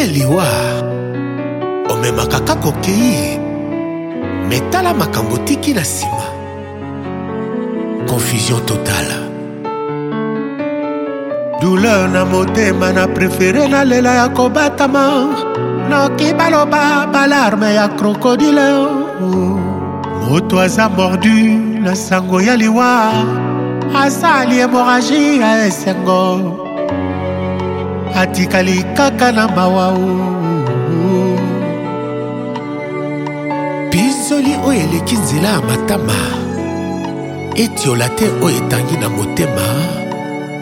e liwa omemaka kaka okei me tala makambo tiki na nsima confusion totale douleur na motema na prefere nalela ya kobatama noki baloba balarme ya krokodile oh. moto aza mordu na sango ya liwa asali emoraji ya esengo atikali kaka na mawa pinzoli oyo eleki nzela ya matama etiola te oyo etangi na motema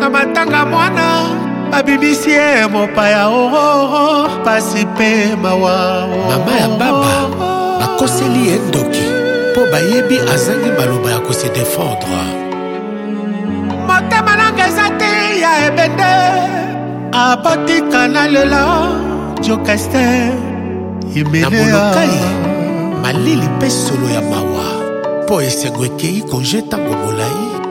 na matanga mwana babimisi ye mopaya ororo pasi mpe mawa mama ya baba bakoseli ye ndoki mpo bayebi azangi maloba ya kose defendre motema nanga eza te ya ebende abotika na lela jokeste na molokai malili mpe solo ya mawa mpo esengo ekei konje ntango molai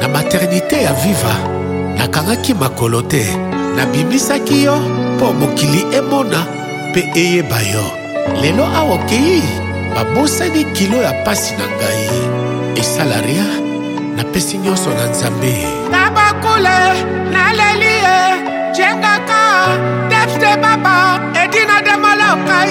Na maternite ya Viva, nakangaki makolo te. Nabimisaki yo mpo mokili emona mpe eyeba yo. Lelo awa okei, babosani kilo ya pasi na ngai. Esala ria, napesi nyonso na Nzambe. Tabakule, naleli ye, jengaka, depste baba, edina de malokai.